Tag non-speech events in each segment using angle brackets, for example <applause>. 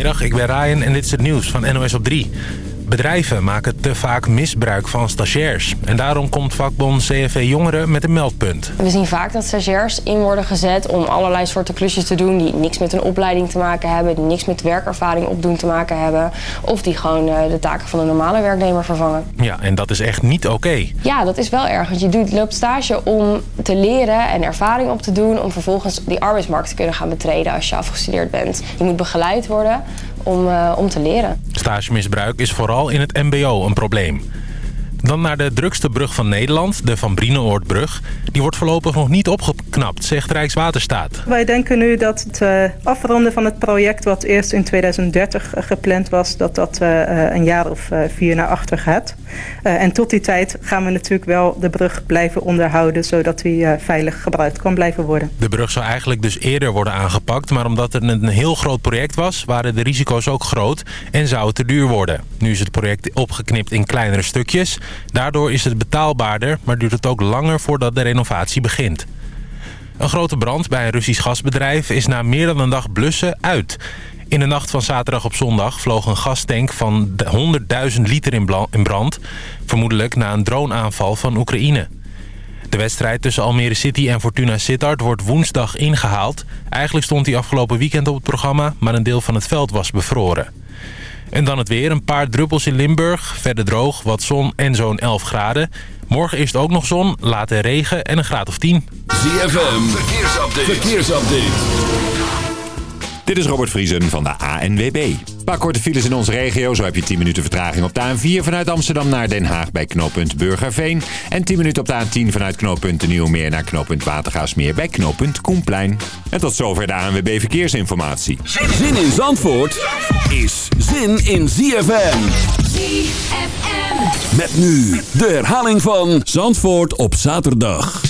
Goedemiddag, ik ben Ryan en dit is het nieuws van NOS op 3. Bedrijven maken te vaak misbruik van stagiairs. En daarom komt vakbond CFV Jongeren met een meldpunt. We zien vaak dat stagiairs in worden gezet om allerlei soorten klusjes te doen... die niks met een opleiding te maken hebben... die niks met werkervaring opdoen te maken hebben... of die gewoon eh, de taken van een normale werknemer vervangen. Ja, en dat is echt niet oké. Ja, dat is wel erg. Want je doet, loopt stage om te leren en ervaring op te doen... om vervolgens die arbeidsmarkt te kunnen gaan betreden als je afgestudeerd bent. Je moet begeleid worden om, uh, om te leren. Stagemisbruik is vooral in het mbo een probleem. Dan naar de drukste brug van Nederland, de Van Brienenoordbrug. Die wordt voorlopig nog niet opgeknapt, zegt Rijkswaterstaat. Wij denken nu dat het uh, afronden van het project... wat eerst in 2030 gepland was... dat dat uh, een jaar of vier naar achter gaat. en tot die tijd gaan we natuurlijk wel de brug blijven onderhouden... zodat die veilig gebruikt kan blijven worden. De brug zou eigenlijk dus eerder worden aangepakt... maar omdat het een heel groot project was... waren de risico's ook groot en zou het te duur worden. Nu is het project opgeknipt in kleinere stukjes... Daardoor is het betaalbaarder, maar duurt het ook langer voordat de renovatie begint. Een grote brand bij een Russisch gasbedrijf is na meer dan een dag blussen uit. In de nacht van zaterdag op zondag vloog een gastank van 100.000 liter in brand. Vermoedelijk na een droneaanval van Oekraïne. De wedstrijd tussen Almere City en Fortuna Sittard wordt woensdag ingehaald. Eigenlijk stond hij afgelopen weekend op het programma, maar een deel van het veld was bevroren. En dan het weer. Een paar druppels in Limburg. Verder droog, wat zon en zo'n 11 graden. Morgen is het ook nog zon, later regen en een graad of 10. ZFM, verkeersupdate. verkeersupdate. Dit is Robert Vriesen van de ANWB. Een paar korte files in onze regio. Zo heb je 10 minuten vertraging op de A4 vanuit Amsterdam naar Den Haag bij knooppunt Burgerveen. En 10 minuten op de A10 vanuit knooppunt de Nieuwmeer naar knooppunt Watergaasmeer bij knooppunt Koenplein. En tot zover de ANWB Verkeersinformatie. Zin in Zandvoort is zin in ZFM. ZFM. Met nu de herhaling van Zandvoort op zaterdag.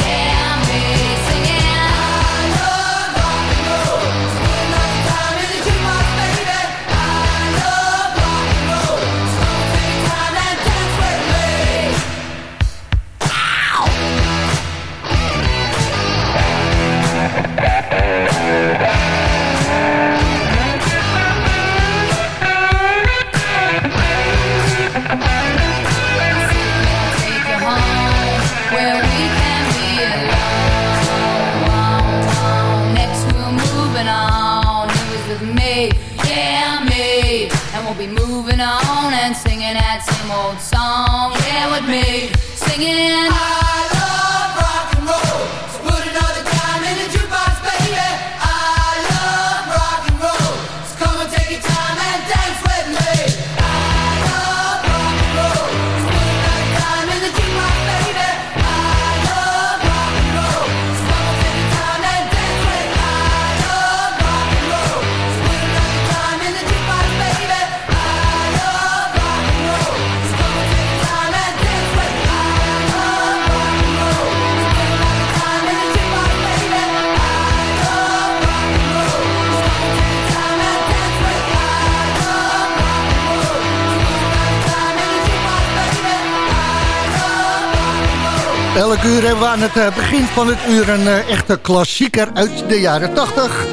we aan het eh, begin van het uur een uh, echte klassieker uit de jaren 80.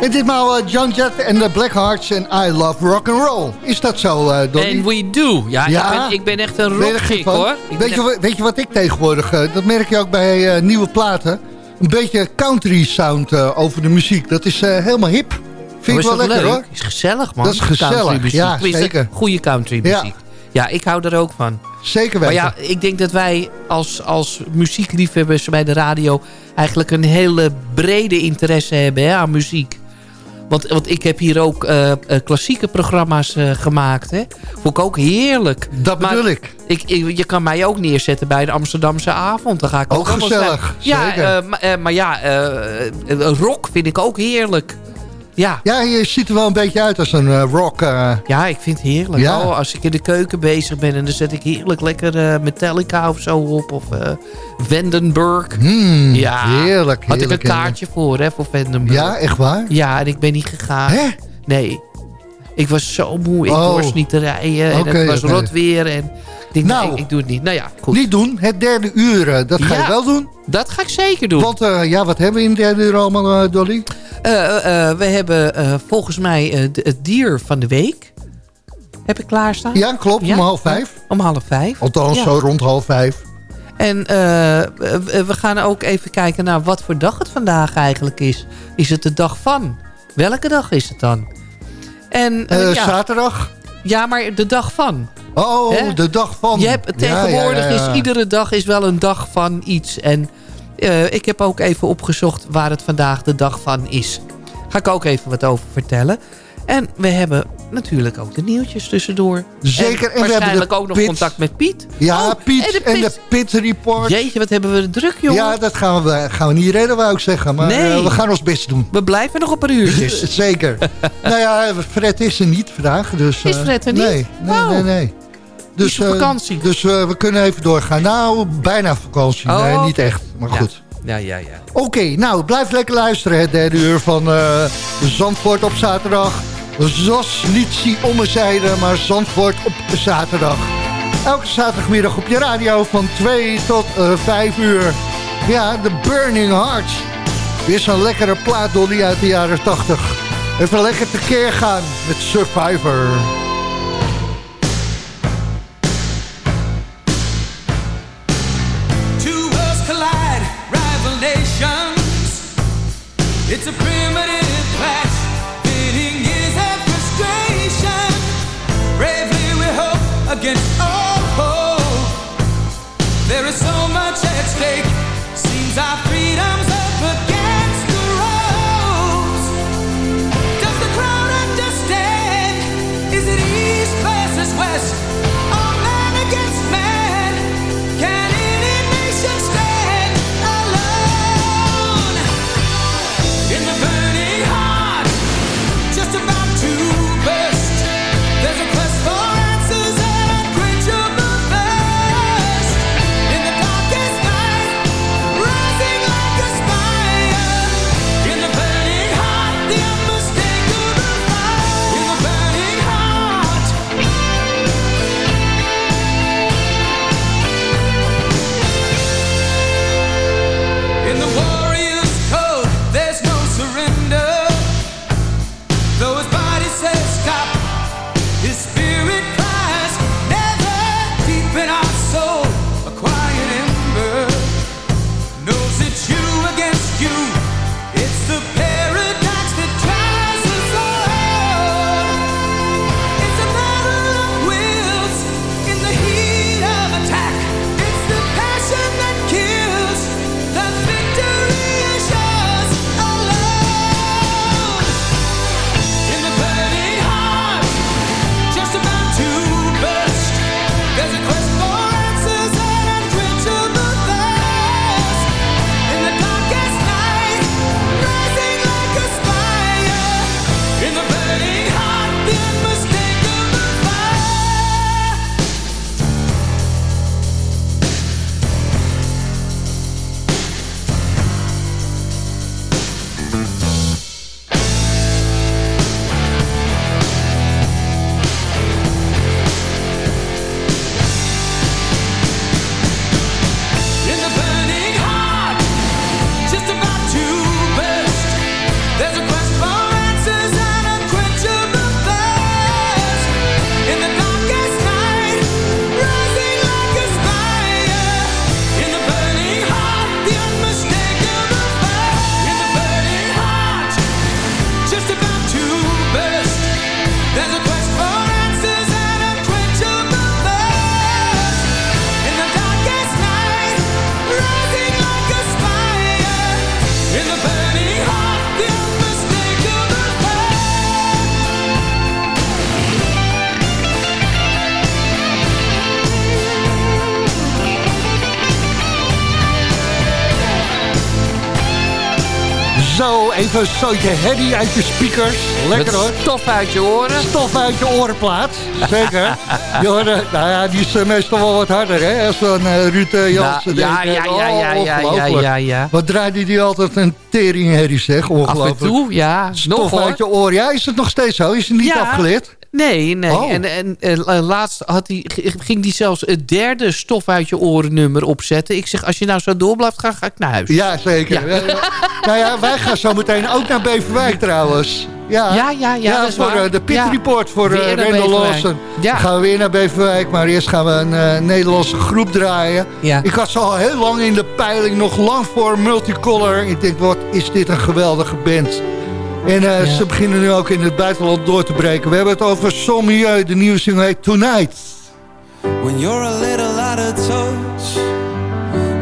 En ditmaal John Jett en de Blackhearts en I Love Rock and Roll. Is dat zo, uh, Donnie? And we do. Ja, ja? Ik, ben, ik, ben, echt een rockgek hoor. Weet je, weet je wat ik tegenwoordig, dat merk je ook bij nieuwe platen... een beetje country sound over de muziek. Dat is helemaal hip. Vind oh, ik wel lekker leuk? hoor. is gezellig man. Dat is gezellig, ja zeker. Goede country muziek. Ja. ja, ik hou er ook van. Zeker weten. Maar ja, ik denk dat wij als, als muziekliefhebbers bij de radio... eigenlijk een hele brede interesse hebben hè, aan muziek. Want, want ik heb hier ook uh, klassieke programma's uh, gemaakt. Hè. Vond ik ook heerlijk. Dat bedoel ik. ik. Je kan mij ook neerzetten bij de Amsterdamse avond. Dan ga ik ook, ook gezellig. Ja, maar, maar, ja, rock vind ik ook heerlijk. Ja. ja, je ziet er wel een beetje uit als een uh, rock. Uh... Ja, ik vind het heerlijk. Ja. Oh, als ik in de keuken bezig ben en dan zet ik heerlijk lekker uh, Metallica of zo op. Of Vandenberg. Mm, ja, heerlijk, Had ik een kaartje voor, hè, voor Vandenberg. Ja, echt waar? Ja, en ik ben niet gegaan. Hè? Nee. Ik was zo moe. Ik oh. dorst niet te rijden. En het was rot weer. En ik, nou, nee, ik, doe het niet. Nou ja, goed. Niet doen. Het derde uur, dat ga je wel doen. Dat ga ik zeker doen. Want ja, wat hebben we in het derde uur allemaal, Dolly? Uh, we hebben volgens mij het dier van de week. Heb ik klaarstaan? Ja, klopt. Om half vijf. Om half vijf. Althans, zo rond half vijf. En we gaan ook even kijken naar wat voor dag het vandaag eigenlijk is. Is het de dag van? Welke dag is het dan? En, ja. Zaterdag? Ja, maar de dag van. Oh, de dag van. Je hebt, tegenwoordig is iedere dag is wel een dag van iets. En uh, ik heb ook even opgezocht waar het vandaag de dag van is. Ga ik ook even wat over vertellen. En we hebben natuurlijk ook de nieuwtjes tussendoor. Zeker. En, waarschijnlijk ook nog contact met Piet. Ja, oh, Piet en de, Pit. Report. Jeetje, wat hebben we druk, jongen. Ja, dat gaan we, gaan we niet redden, wou ik zeggen. Maar nee. uh, we gaan ons best doen. We blijven nog op een uurtjes. <laughs> Zeker. <laughs> nou ja, Fred is er niet vandaag. Dus, uh, is Fred er niet? Nee, nee, nee. nee. Dus, uh, vakantie. Dus we kunnen even doorgaan. Nou, bijna vakantie. Oh, nee, niet echt. Maar goed. Ja, ja, ja. Oké, nou, blijf lekker luisteren. Het derde uur van uh, Zandvoort op zaterdag. Zos niet ommezijde, maar Zandvoort op zaterdag. Elke zaterdagmiddag op je radio van 2 tot uh, eh, 5 uur. Ja, de Burning Hearts. Weer zo'n lekkere plaat, Dolly, uit de jaren 80. Even lekker tekeer gaan met Survivor. Even een stootje herrie uit je speakers. Lekker hoor. stof uit je oren. Stof uit je orenplaat. Zeker. <laughs> je hoorde, nou ja, die is uh, meestal wel wat harder hè. Als dan uh, Ruud uh, Jansen nou, ja, denkt. Ja, ja, ja, oh, ja, ja, ja, ja. Wat draaide die altijd een teringherrie zeg. Ongelooflijk. Af en toe, ja. Stof nog, uit je oren. Ja, is het nog steeds zo? Is het niet afgeleerd? Nee, nee. Oh. En, en, en, laatst had die, ging hij zelfs het derde stof uit je oren nummer opzetten. Ik zeg, als je nou zo door blijft gaan, ga ik naar huis. Ja, zeker. Ja. <laughs> nou ja, wij gaan zo meteen ook naar Beverwijk trouwens. Ja, ja, ja. ja, voor uh, de Pit Report voor uh, Rendel Lawson. Ja. gaan we weer naar Beverwijk. Maar eerst gaan we een uh, Nederlandse groep draaien. Ja. Ik had ze al heel lang in de peiling. Nog lang voor Multicolor. Ik denk, wat is dit een geweldige band. En uh, ja. ze beginnen nu ook in het buitenland door te breken. We hebben het over Sommieu, de nieuwe single heet Tonight. When you're a little out of touch,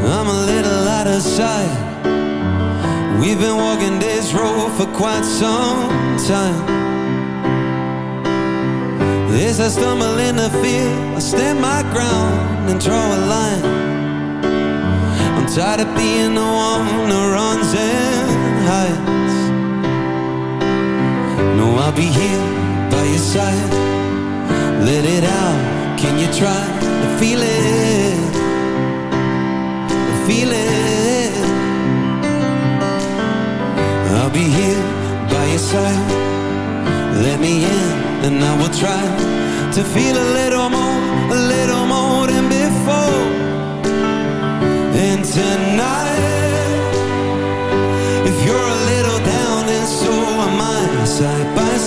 I'm a little out of sight. We've been walking this road for quite some time. As I stumble in the field, I stand my ground and draw a line. I'm tired of being the one who runs and hides. No, I'll be here by your side. Let it out. Can you try to feel it? Feel it. I'll be here by your side. Let me in, and I will try to feel a little more, a little more than before. And tonight,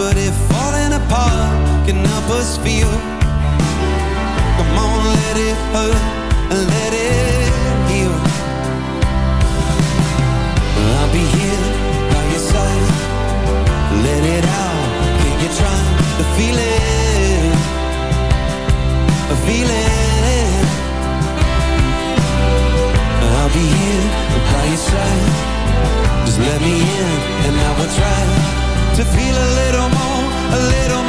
but if falling apart can help us feel, come on, let it hurt and let it heal. I'll be here by your side. Let it out. Can you try to feel it? Feel it. I'll be here by your side. Just let me in, and I will try to feel a little more, a little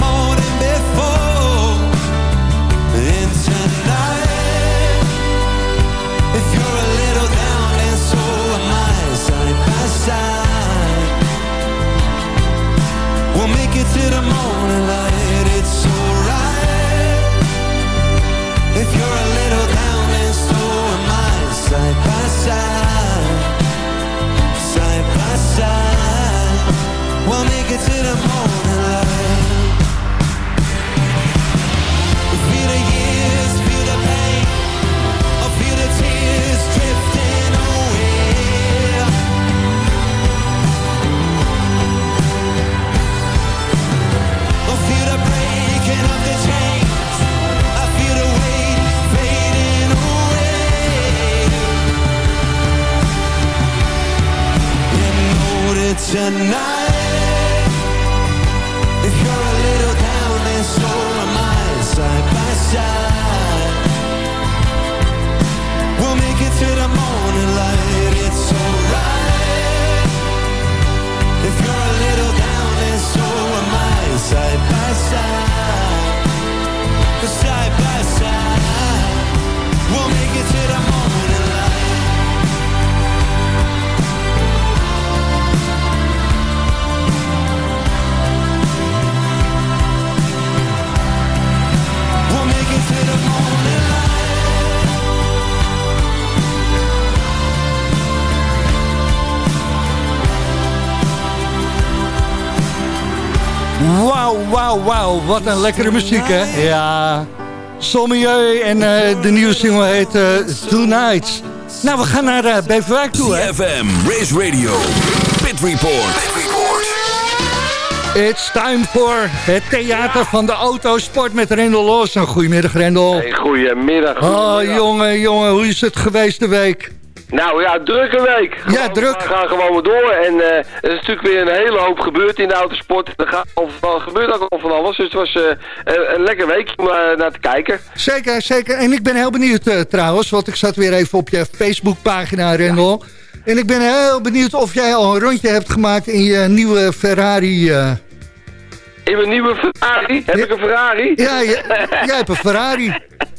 tonight, if you're a little down, then so am I, side by side. We'll make it to the morning light. It's alright. If you're a little down, then so am I, side by. Side Wauw, wauw. Wat een lekkere muziek, hè? Ja. Sommieu en uh, de nieuwe single heet uh, Tonight. Nou, we gaan naar uh, Beverwijk toe, hè? CFM, Race Radio, Pit Report. Pit Report. It's time for het theater van de autosport met Rendel Lawson. Goedemiddag, Rendel. Hey, goedemiddag, Oh, goedemiddag. jongen, jongen, hoe is het geweest de week? Nou ja, drukke week. Ja, druk. We gaan gewoon maar door. En eh, er is natuurlijk weer een hele hoop gebeurd in de autosport. Er gaat al, al- gebeurt ook al van alles. Dus het was eh, een, een lekker week om eh, naar te kijken. Zeker, zeker. En ik ben heel benieuwd trouwens, want ik zat weer even op je Facebookpagina, Rendel. En ik ben heel benieuwd of jij al een rondje hebt gemaakt in je nieuwe Ferrari. In mijn nieuwe Ferrari. Heb Ja. ik een Ferrari? Ja, jij hebt een Ferrari. <laughs>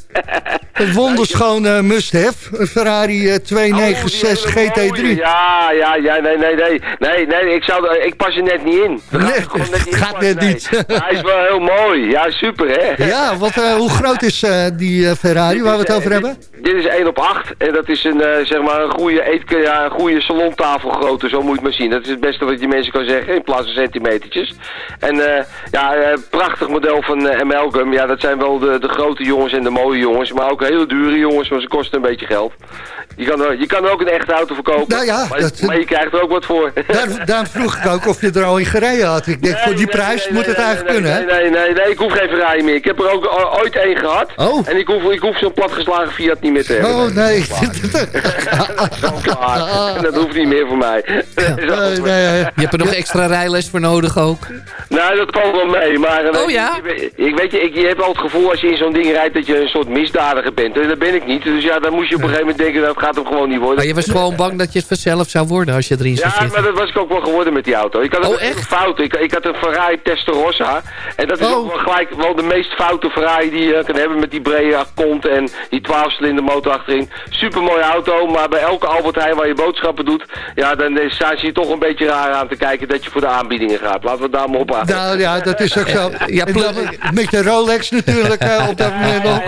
Een wonderschone must-have. Een Ferrari eh, 296 Oh, die hele mooie. GT3. Ja, ja, ja, nee, nee, nee. Nee, nee, ik, zou, ik pas er net niet in. Nee, gaat gewoon <laughs> niet in gaat net nee. niet. Hij is wel heel mooi. Ja, super, hè? Ja, wat, eh, hoe groot is eh, die eh, Ferrari waar we het over hebben? Dit is 1 op 8 en dat is een, eh, zeg maar een goede, eet, ja, een goede salontafelgrootte, zo moet je het maar zien. Dat is het beste wat je mensen kan zeggen, in plaats van centimetertjes. En eh, ja, eh, prachtig model van eh Amalgam. Ja, dat zijn wel de, de grote jongens en de mooie jongens, maar ook hele dure jongens, maar ze kosten een beetje geld. Je kan er, je kan er ook een echte auto verkopen, Nou ja, maar, dat- maar je krijgt er ook wat voor. <laughs> Daar, daarom vroeg ik ook of je er al in gereden had. Ik denk, voor die Nee, prijs nee, moet nee, het nee, eigenlijk nee, kunnen, hè? Nee, nee, nee, nee, ik hoef geen Ferrari meer. Ik heb er ook ooit één gehad. Oh. En ik hoef, ik hoef zo'n platgeslagen Fiat niet meer te hebben. Oh, nee. <laughs> Klaar. <laughs> Dat hoeft niet meer voor mij. Nee, nee, Je hebt er nog extra rijles voor nodig ook. Nou, dat valt wel mee, maar... eh, Oh, ja? Ik, ik weet je, ik, je hebt al het gevoel als je in zo'n ding rijdt dat je een soort misdadiger bent. En dat ben ik niet. Dus ja, dan moest je op een gegeven moment denken dat gaat hem gewoon niet worden. Maar je was gewoon bang dat je het vanzelf zou worden als je erin zou Ja, zitten. maar dat was ik ook wel geworden met die auto. Ik had Oh, een echt? fout. Ik, ik had een Ferrari Testarossa. En dat is Oh. ook wel gelijk wel de meest foute Ferrari die je kan hebben met die brede kont en die 12-cilinder motor achterin. Super mooie auto, maar bij elke Albert Heijn waar je boodschappen doet, ja, dan staan ze je toch een beetje raar aan te kijken dat je voor de aanbiedingen gaat. Laten we het daar maar op houden. Nou ja, dat is ook zo. <laughs> Ja, met de Rolex natuurlijk op dat moment nog.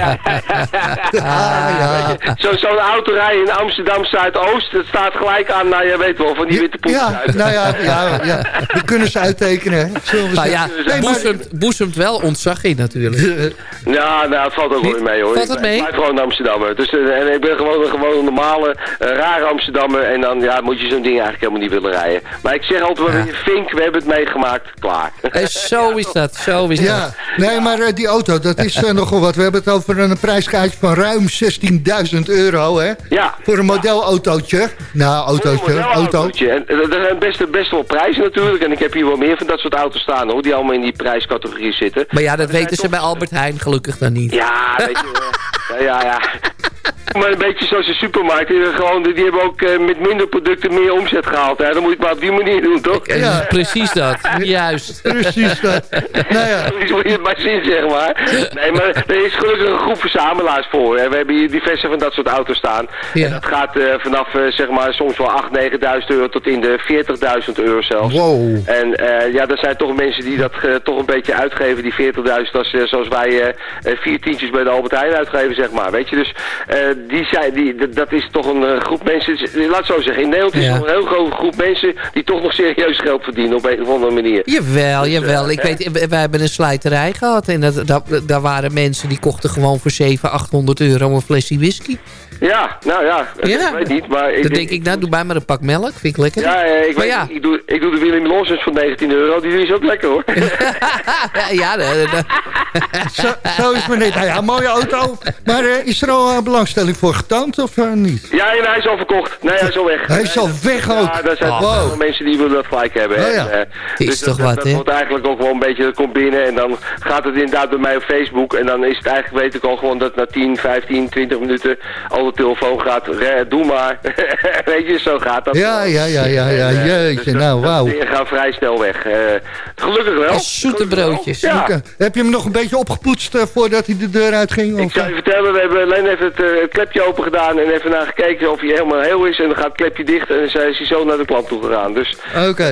Ah, ja. Zo- Zo'n auto rijden in Amsterdam Zuidoost, het staat gelijk aan, nou je weet wel, van die witte poepjes Ja, uit. nou ja, ja, ja, we kunnen ze uittekenen. Zullen we Nou ja, Nee, boezemt, boezemt wel ontzag in natuurlijk. Ja, nou, het valt ook wel mee hoor. Valt het mee? Ik blijf gewoon Amsterdammer. Dus, eh, en ik ben gewoon een gewoon een normale, eh, rare Amsterdammer. En dan ja, moet je zo'n ding eigenlijk helemaal niet willen rijden. Maar ik zeg altijd wel Fink, we hebben het meegemaakt, klaar. En zo <laughs> is dat, zo is dat. Ja, nee, maar eh, die auto, dat is <laughs> nogal wat. We hebben het over een prijskaartje van ruim 16.000 euro, hè? Ja. Voor een modelautootje. Nou, autootje, Een auto. modelautootje. En er zijn best, best wel prijzen natuurlijk. En ik heb hier wel meer van dat soort auto's staan hoor, die allemaal in die prijscategorie zitten. Maar ja, dat weten ze bij Albert Heijn gelukkig dan niet. Ja, weet je wel. <laughs> Ja, ja, ja. Maar een beetje zoals de supermarkt. Die, hebben gewoon, die hebben ook eh, met minder producten meer omzet gehaald. Hè. Dan moet je het maar op die manier doen, toch? Ja. Precies dat, juist. Precies dat. Nou ja, <laughs> moet je het maar zien, zeg maar. Nee, maar er is gelukkig een groep verzamelaars voor. Hè. We hebben hier diverse van dat soort auto's staan. Ja. En dat gaat eh, vanaf, eh, zeg maar, soms wel 8.000, 9.000 euro tot in de 40.000 euro zelfs. wow. En eh, ja, er zijn toch mensen die dat toch een beetje uitgeven, die 40.000, als, eh, zoals wij vier tientjes bij de Albert Heijn uitgeven, zeg maar. Weet je, dus die zijn, die, dat is toch een eh, groep mensen, laat het zo zeggen, in Nederland is Ja. er een heel grote groep mensen die toch nog serieus geld verdienen op een of andere manier. Jawel, jawel. Ik weet, we- wij hebben een slijterij gehad. En dat, dat, daar waren mensen die kochten gewoon voor 700, 800 euro een flesje whisky. Ja, nou ja, Ja. ik weet niet, maar... Ik Dan denk ik, nou, doe bij maar een pak melk. Vind ik lekker. Ja, eh, ik, weet, ja. ik, doe, ik doe de William Lawsons van 19 euro, die is ook lekker hoor. <laughs> ja, Zo, zo is het niet. Nou ja, mooie auto. Maar eh, is er al eh, belangstelling voor getoond of eh, niet? ja, en hij is al verkocht. Nee, hij is al weg. Hij is al weg ook. Ja, daar zijn Oh. Wow. mensen die willen dat gelijk hebben. Oh, ja. En, eh, is dus toch dat, wat, dat, hè? wordt eigenlijk ook wel een beetje, dat komt binnen en dan gaat het inderdaad bij mij op Facebook. En dan is het eigenlijk, weet ik al gewoon dat na 10, 15, 20 minuten al de telefoon gaat. Re, doe maar. <laughs> weet je, zo gaat dat. Ja, ja, ja, ja, ja. En, eh, Jeetje, dus dat- nou, dat wauw. dingen gaan vrij snel weg. Eh, gelukkig wel. Als zoete broodjes. Ja. Heb je hem nog een beetje opgepoetst voordat hij de deur uitging? Ik Of, zou je vertellen, we hebben alleen even het, het klepje open gedaan en even naar gekeken of hij helemaal heel is. En dan gaat het klepje dicht en dan is hij zo naar de klant toe gegaan. Dus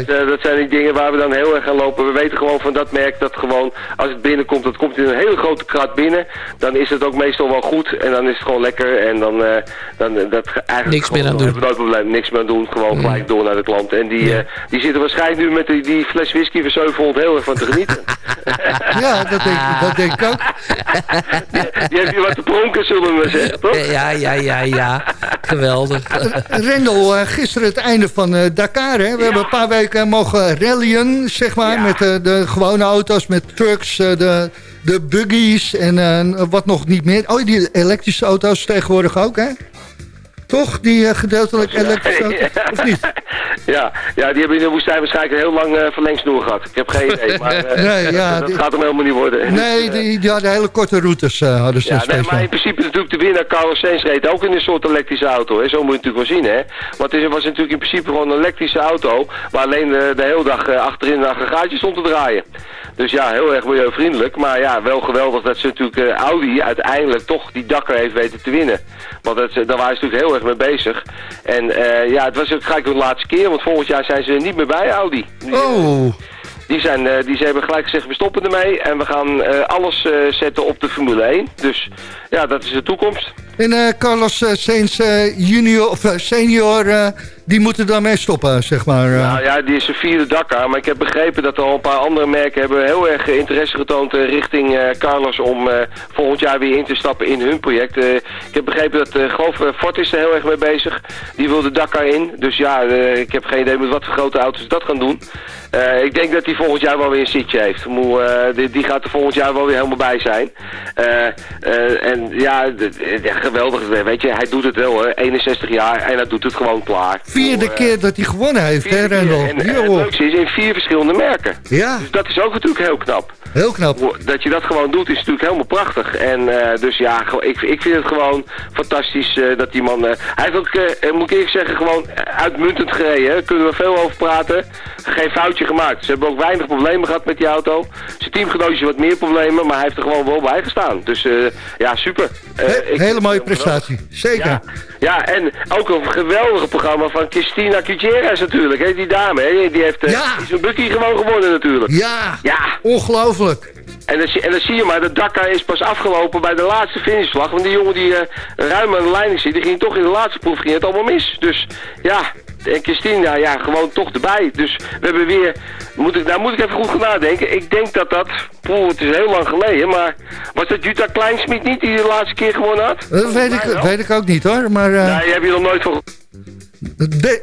eh, dat zijn die dingen waar we dan heel erg aan lopen. We weten gewoon van dat merk dat gewoon, als het binnenkomt, dat komt in een hele grote krat binnen. Dan is het ook meestal wel goed en dan is het gewoon lekker. En dan, eh, dan eh, dat ge- eigenlijk Niks meer aan doen. hebben we nooit probleem, niks meer aan doen. Gewoon Mm. gelijk door naar de klant. En die, eh, die zitten waarschijnlijk nu met die, die fles whisky voor 700 heel erg van te genieten. <laughs> Ja, dat denk, ik- dat denk ik ook. <laughs> die heeft hier wat te pronken, zullen we zeggen, <laughs> toch? Ja, ja, ja, ja. Geweldig. Rendel, eh, gisteren het einde van eh, Dakar. Hè? We hebben een paar weken mogen rallyen, zeg maar. Ja. Met eh, de gewone auto's, met trucks, eh, de, de buggies en eh, wat nog niet meer. Oh, die elektrische auto's tegenwoordig ook, hè? Toch? Die eh, gedeeltelijk elektrische auto, <laughs> of niet? Ja, ja, die hebben in de woestijn waarschijnlijk een heel lang eh, verlengsnoer gehad. Ik heb geen idee, <laughs> maar eh, Nee, ja, dat die- gaat hem helemaal niet worden. Nee, <laughs> die, die hadden hele korte routes, hadden ze Ja, nee, maar in principe natuurlijk de winnaar Carlos Sainz reed ook in een soort elektrische auto. Hè. Zo moet je het natuurlijk wel zien. Hè. Want het is- was natuurlijk in principe gewoon een elektrische auto... waar alleen de, de hele dag achterin een aggregaatje stond te draaien. Dus ja, heel erg milieuvriendelijk. Maar ja, wel geweldig dat ze natuurlijk Audi uiteindelijk toch die Dakar heeft weten te winnen. Want dat, daar waren ze natuurlijk heel erg mee bezig. En eh, ja, het was ook gelijk de laatste keer. Want volgend jaar zijn ze niet meer bij Audi. Die, Oh, die, zijn, eh, die ze hebben gelijk gezegd, we stoppen ermee en we gaan eh, alles eh, zetten op de Formule 1. Dus ja, dat is de toekomst. en eh, Carlos eh, Sainz eh, junior, of eh, senior, eh, die moeten daarmee stoppen, zeg maar. eh. Nou ja, die is een vierde Dakar, maar ik heb begrepen dat er al een paar andere merken hebben heel erg interesse getoond eh, richting eh, Carlos om volgend jaar weer in te stappen in hun project. Ik heb begrepen dat, eh geloof Ford is er heel erg mee bezig. Die wil de Dakar in, dus ja, ik heb geen idee met wat voor grote auto's dat gaan doen. Ik denk dat hij volgend jaar wel weer een zitje heeft. Die, die gaat er volgend jaar wel weer helemaal bij zijn. En ja, ja, geweldig. Weet je, hij doet het wel, hè. 61 jaar en hij doet het gewoon klaar. Vierde eh, keer dat hij gewonnen heeft, hè. Rendel? En, en het leukste is in vier verschillende merken. Ja, Dus dat is ook natuurlijk heel knap. heel knap. Dat je dat gewoon doet is natuurlijk helemaal prachtig. En eh, dus ja, ik, ik vind het gewoon fantastisch eh, dat die man... eh, hij heeft ook, eh, moet ik eerlijk zeggen, gewoon uitmuntend gereden. Kunnen we veel over praten. Geen foutje gemaakt. Ze hebben ook weinig problemen gehad met die auto. Zijn teamgenootjes wat meer problemen, maar hij heeft er gewoon wel bij gestaan. Dus eh, ja, super. Eh, He- ik- hele mooie prestatie, zeker. ja, ja, en ook een geweldige programma van Christina Gutierrez natuurlijk. Hè? Die dame, hè? die heeft eh Ja. is een bukkie gewoon gewonnen natuurlijk. Ja, Ja, ongelooflijk. en dan, zie- en dan zie je maar, de Dakar is pas afgelopen bij de laatste finishvlag. Want die jongen die eh, ruim aan de leiding zit, die ging toch in de laatste proef ging het allemaal mis. Dus ja, en Christina, ja, gewoon toch erbij. Dus we hebben weer, moet ik, nou moet ik even goed gaan nadenken. Ik denk dat dat, poeh, het is heel lang geleden, maar was dat Jutta Kleinsmit niet die de laatste keer gewonnen had? Dat weet ik, weet ik ook niet hoor, maar eh, Nee, heb je nog nooit van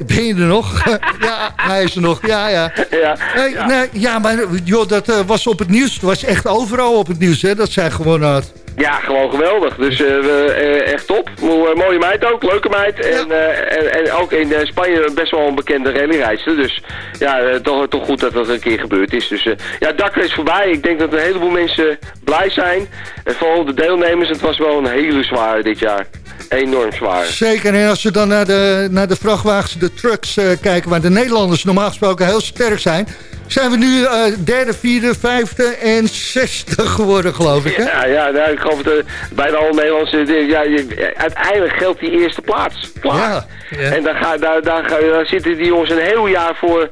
ben je er nog? <laughs> ja, hij is er nog, ja, ja. ja. Hey, ja. Nee, ja, maar joh, dat eh, was op het nieuws. Het was echt overal op het nieuws, hè, dat zij gewonnen had. Ja, gewoon geweldig. Dus eh, we, eh, echt top. Mo- eh, mooie meid ook, leuke meid. En, eh, en, en ook in eh, Spanje best wel een bekende rallyrijdster. Dus ja, eh, toch, toch goed dat dat een keer gebeurd is. Dus eh, ja, Dakar is voorbij. Ik denk dat een heleboel mensen blij zijn. En vooral de deelnemers. Het was wel een hele zware dit jaar. Enorm zwaar. Zeker, en als we dan naar de, naar de vrachtwagens, de trucks eh, kijken... waar de Nederlanders normaal gesproken heel sterk zijn... zijn we nu eh, derde, vierde, vijfde en zesde geworden, geloof ik, hè? Ja, ja nou, ik geloof dat eh, bijna alle Nederlandse dingen, ja, je- uiteindelijk geldt die eerste plaats. Ja, ja. En daar, ga, daar, daar, ga- daar zitten die jongens een heel jaar voor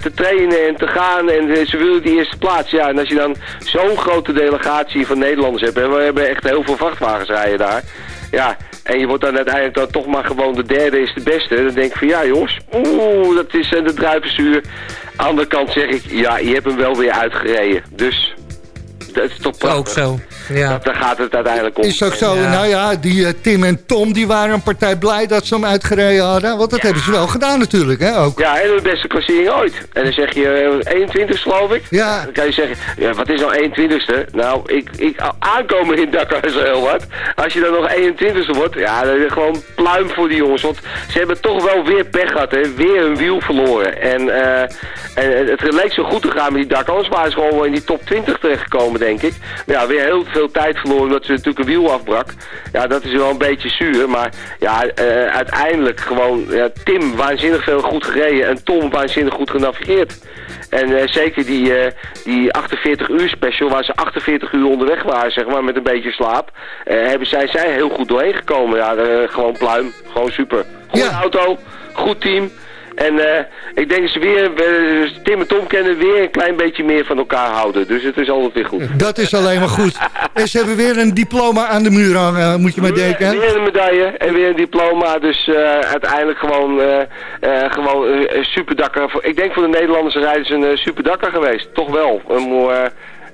te trainen en te gaan. En ze willen die eerste plaats. Ja, en als je dan zo'n grote delegatie van Nederlanders hebt. En we hebben echt heel veel vrachtwagens rijden daar. Ja, en je wordt dan uiteindelijk dan toch maar gewoon de derde is de beste. Dan denk ik van ja jongens, oeh, dat is eh, de druivenstuur. Aan de andere kant zeg ik, ja, je hebt hem wel weer uitgereden. Dus, dat is toch prachtig. Ook zo. Ja. Daar gaat het uiteindelijk om. Is ook zo, Ja. nou ja, die eh, Tim en Tom die waren een partij blij dat ze hem uitgereden hadden. Want dat hebben ze wel gedaan natuurlijk, hè, ook. Ja, en de beste klassering ooit. En dan zeg je eh, 21 geloof ik. Ja. Dan kan je zeggen, ja, wat is nou 21ste? Nou, ik, ik, aankomen in Dakar is heel wat. Als je dan nog 21ste wordt, ja, dan is het gewoon pluim voor die jongens. Want ze hebben toch wel weer pech gehad, hè. Weer een wiel verloren. En, eh, en het leek zo goed te gaan met die Dakar. Anders waren ze gewoon wel in die top 20 terechtgekomen, denk ik. Maar ja, weer heel veel tijd verloren omdat ze natuurlijk een wiel afbrak. Ja, dat is wel een beetje zuur. Maar ja, eh, uiteindelijk gewoon ja, Tim waanzinnig veel goed gereden en Tom waanzinnig goed genavigeerd. En eh, zeker die, eh, die 48 uur special, waar ze 48 uur onderweg waren, zeg maar, met een beetje slaap, hebben zij, zij heel goed doorheen gekomen. Ja, gewoon pluim, gewoon super. Goede Ja. auto, goed team. En eh, ik denk dat ze weer, eh, Tim en Tom kennen weer een klein beetje meer van elkaar houden. Dus het is altijd weer goed. Dat is alleen maar goed. En ze hebben weer een diploma aan de muur hangen, moet je maar denken. Weer een medaille en weer een diploma. Dus eh, uiteindelijk gewoon, eh eh, gewoon eh, een superdakker. Ik denk voor de Nederlandse rijders een uh, superdakker geweest. Toch wel.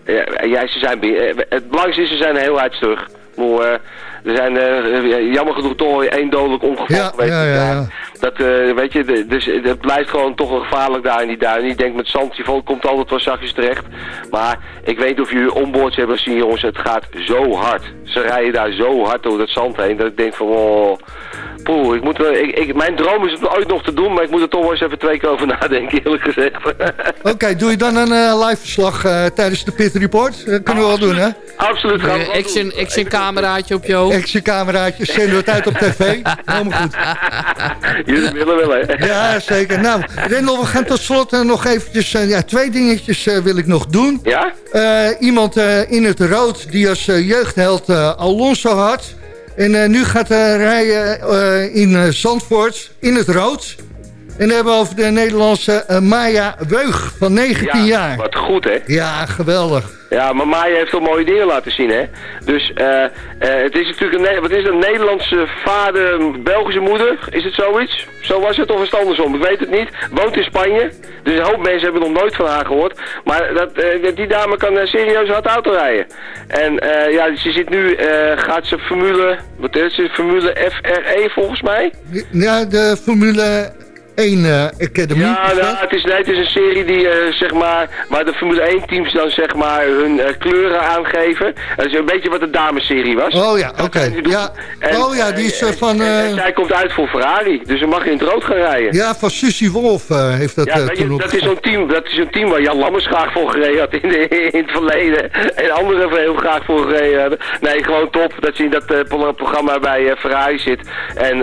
Eh, ja, ja, ze zijn, eh, het belangrijkste is, ze zijn heel uit terug. Eh, er zijn eh, jammer genoeg toch al één dodelijk ongeval Ja, geweest. ja, ja, ja. Dat, eh, weet je, de- dus het blijft gewoon toch wel gevaarlijk daar in die duinen. Ik denk met zandniveau komt altijd wel zachtjes terecht. Maar ik weet of jullie onboards hebben gezien, jongens. Het gaat zo hard. Ze rijden daar zo hard door dat zand heen. Dat ik denk van, oh... Poeh, ik moet, wel- ik, ik, mijn droom is het ooit nog te doen, maar ik moet er toch wel eens even twee keer over nadenken, eerlijk gezegd. Oké, doe je dan een eh, live verslag eh, tijdens de Pit Report? Dat kunnen we wel doen, hè? Absoluut gaan we action, action cameraatje op je hoofd. Action cameraatjes, zenden we het uit op tv. <laughs> Helemaal goed. Jullie willen wel, hè? Ja, zeker. Nou, Rendel, we gaan tot slot eh, nog eventjes... ja, twee dingetjes wil ik nog doen. Ja? Eh, iemand in het rood die als jeugdheld Alonso had. En eh, nu gaat hij rijden eh, in eh, Zandvoort in het rood. En dan hebben we over de Nederlandse eh, Maya Weug van 19 Ja, jaar. wat goed, hè? Ja, geweldig. Ja, maar Maya heeft wel mooie dingen laten zien, hè? Dus eh, eh, het is natuurlijk een, wat is het, een Nederlandse vader, Belgische moeder. Is het zoiets? Zo was het of is het andersom? Ik weet het niet. Woont in Spanje. Dus een hoop mensen hebben nog nooit van haar gehoord. Maar dat, die dame kan serieus hard auto rijden. En eh, ja, ze zit nu, gaat ze Formule, wat is het, Formule FRE volgens mij? Ja, de Formule 1 eh, Academy. Ja, nou, het, is, nee, het is een serie die, eh, zeg maar, waar de Formule 1 teams dan zeg maar hun eh, kleuren aangeven. Dat is een beetje wat de damesserie was. Oh ja, oké. Ja. Oh ja, die is van... en- en zij komt uit voor Ferrari, dus dan mag in het rood gaan rijden. ja, van Susie Wolf heeft dat Ja, weet je, toen dat is zo'n team, dat is zo'n team waar Jan Lammers graag voor gereden had in, de, in het verleden. En anderen er heel graag voor gereden hadden. Nee, gewoon top dat ze in dat pro- programma bij Ferrari zit. En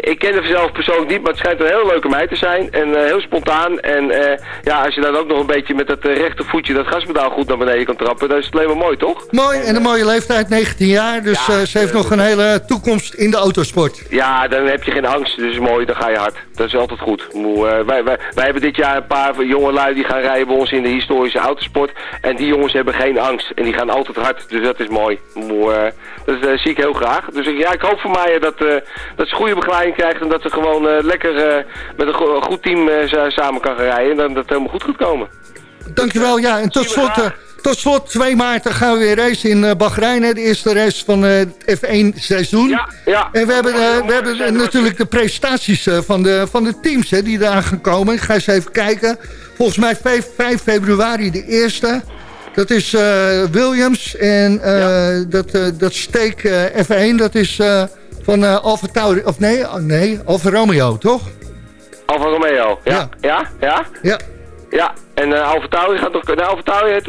ik ken haar zelf persoonlijk niet, maar het schijnt een heel leuke meid te zijn. En eh, heel spontaan. En eh, ja, als je dan ook nog een beetje met dat eh, rechtervoetje dat gaspedaal goed naar beneden kan trappen, dan is het alleen maar mooi, toch? Mooi, en een mooie leeftijd, 19 jaar. Dus Ja, ze heeft nog een hele toekomst in de autosport. Ja, dan heb je geen angst, dus mooi, dan ga je hard. Dat is altijd goed. Moe, wij, wij, wij hebben dit jaar een paar jonge lui die gaan rijden bij ons in de historische autosport. En die jongens hebben geen angst en die gaan altijd hard, dus dat is mooi. Moe, dat zie ik heel graag. Dus ja, ik hoop voor mij dat, dat ze goede begeleiding krijgt en dat ze gewoon lekker eh, met een go- goed team eh, sa- samen kan gaan rijden. En dan dat het helemaal goed gaat komen. Dankjewel, ja. En tot slot, eh, tot slot 2 maart gaan we weer racen in Bahrein. hè, De eerste race van het F1 seizoen. Ja, ja. En we hebben, we hebben natuurlijk de presentaties eh, van, de, van de teams hè, die eraan gaan komen. Ik ga eens even kijken. Volgens mij 5, 5 februari de eerste. Dat is eh, Williams. En eh, dat, eh, dat steek eh, F1, dat is van Alfa Tauri. Of nee, oh, nee, Alfa Romeo, toch? Alfa Romeo, ja. Ja. Ja, ja, ja. Ja. En eh Alfa Tauri gaat toch... Nou, Alfa Tauri,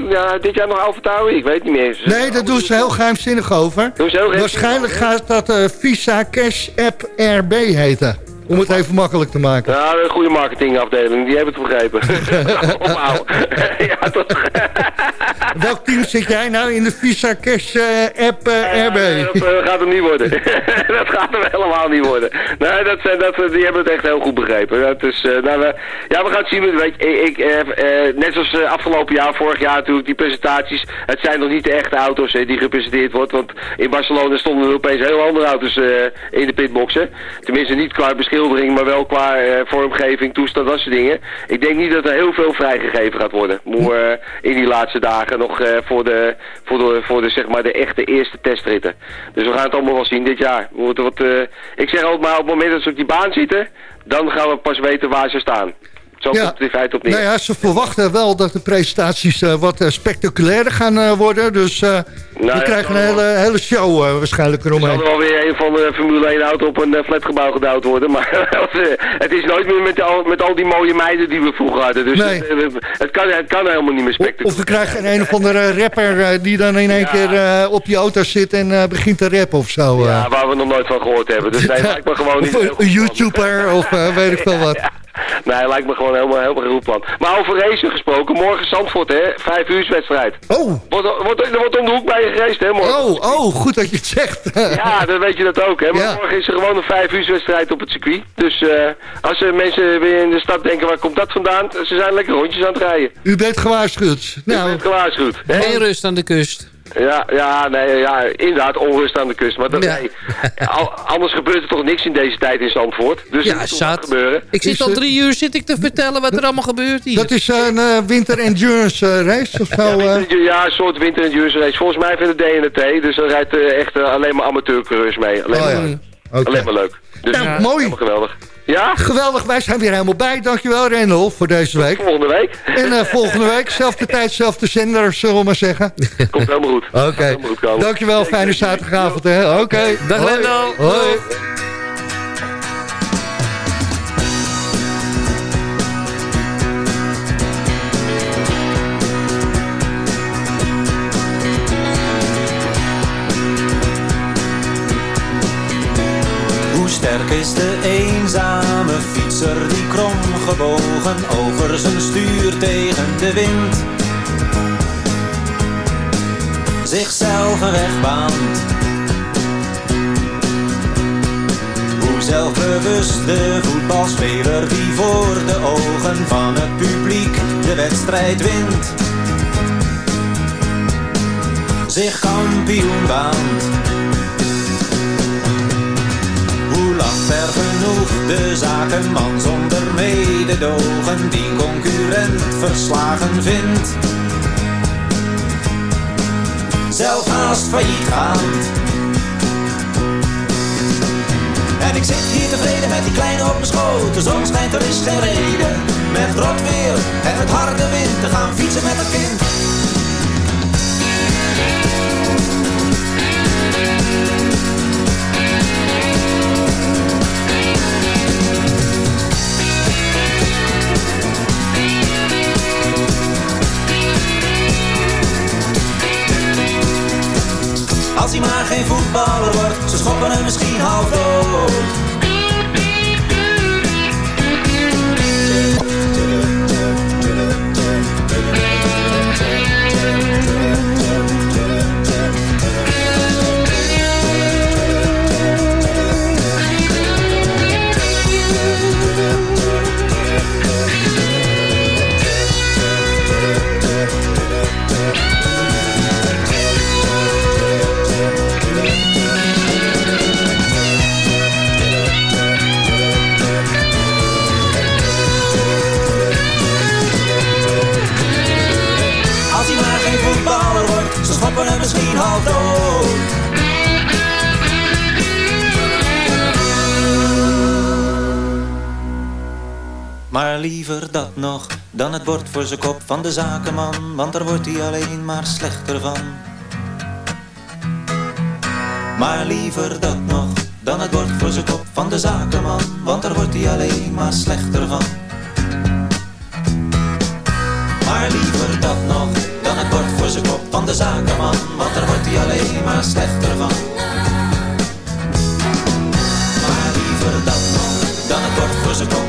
dit jaar nog Alfa Tauri? Ik weet niet meer. Nee, daar doen ze heel geheimzinnig over. Doen ze heel geheimzinnig Waarschijnlijk gaat dat Visa Cash App RB heten. Om het even makkelijk te maken. Ja, een goede marketingafdeling, die hebben het begrepen. <laughs> Ophouden. <laughs> ja, toch? <laughs> Welk team zit jij nou in de Visa Cash eh, App eh, RB? Nee, dat eh, gaat hem niet worden. dat gaat hem helemaal niet worden. Nee, dat, zijn- dat, die hebben het echt heel goed begrepen. Dat is, eh, nou, we, ja, we gaan het zien. Weet je, ik, eh, eh, net zoals eh, afgelopen jaar, vorig jaar natuurlijk, die presentaties. Het zijn nog niet de echte auto's eh, die gepresenteerd wordt. Want in Barcelona stonden er opeens heel andere auto's eh, in de pitboxen. Tenminste niet qua maar wel qua eh, vormgeving, toestand, dat soort dingen. Ik denk niet dat er heel veel vrijgegeven gaat worden. Moet, eh, in die laatste dagen nog eh, voor, de, voor, de, voor de, zeg maar, de echte eerste testritten. Dus we gaan het allemaal wel zien dit jaar. Wat, ik zeg altijd maar, op het moment dat ze op die baan zitten, dan gaan we pas weten waar ze staan. Zo Ja. komt het in feite op neer. Nou ja, ze verwachten wel dat de presentaties eh, wat eh, spectaculairder gaan eh, worden. Dus eh we ja, krijgen een hele, hele show waarschijnlijk Er zal eromheen. er wel weer een van de Formule 1 auto op een flatgebouw gedouwd worden. <laughs> Maar het is nooit meer met al, met al die mooie meiden die we vroeger hadden. Dus Nee. het, kan, het kan helemaal niet meer spectaculair. Of we krijgen een, een of andere rapper die dan in één Ja. keer op die auto zit en begint te rappen of zo. Ja, waar we nog nooit van gehoord hebben. Dus <laughs> nee, lijkt me gewoon niet of een. YouTuber of weet ik veel wat. <laughs> Nee, lijkt me gewoon helemaal, helemaal geen goed plan. Maar over racen gesproken, morgen Zandvoort, hè? Vijf uur wedstrijd. Oh, Wordt, wordt, er wordt om de hoek bij je geraced, hè, morgen? oh, oh, goed dat je het zegt. <laughs> Ja, dan weet je dat ook, hè. Maar Ja. morgen is er gewoon een vijf uur wedstrijd op het circuit. Dus eh, als er mensen weer in de stad denken, waar komt dat vandaan? Ze zijn lekker rondjes aan het rijden. U bent gewaarschuwd. Nou. Nou, Ik ben gewaarschuwd. hè? Geen rust aan de kust. Ja, ja, nee, ja, inderdaad, onrust aan de kust. Maar dat, Ja. nee, al- anders gebeurt er toch niks in deze tijd in Zandvoort. Dus er Ja, moet toch zat. wat gebeuren. Ik zit Is al het- drie uur zit ik te vertellen wat er allemaal gebeurt hier. dat is een eh, winter endurance eh, race of zo. Ja, eh? winter- ja, een soort winter endurance race. Volgens mij vindt de DNT, dus dan rijdt echt alleen maar amateurcoureurs mee. Alleen, Oh, ja. maar, alleen maar leuk. Dus Nou, ja, mooi. helemaal geweldig. Ja? Geweldig, wij zijn weer helemaal bij. Dankjewel Rendel voor deze week. Volgende week. En eh, volgende week, zelfde <laughs> tijd, zelfde zender, zullen we maar zeggen. Komt helemaal goed. Oké. Dankjewel, fijne zaterdagavond. Oké. Dag Rendel. Hoi. Hoi. Hoe sterk is de een? Fietser die kromgebogen over zijn stuur tegen de wind zichzelf een weg baant. Hoe zelfbewust de voetbalspeler die voor de ogen van het publiek de wedstrijd wint. Zich kampioen baant. Ver genoeg de zakenman zonder mededogen die concurrent verslagen vindt zelf haast failliet gaan. En ik zit hier tevreden met die kleine op mijn schoot. De zon schijnt, er is geen reden. Met rot weer en met harde wind te gaan fietsen met een kind. Voor zijn kop van de zakenman, want daar wordt hij alleen maar slechter van. Maar liever dat nog dan het bord voor zijn kop van de zakenman, want daar wordt hij alleen maar slechter van. Maar liever dat nog dan het bord voor zijn kop van de zakenman, want daar wordt hij alleen maar slechter van. Maar liever dat nog dan het bord voor zijn kop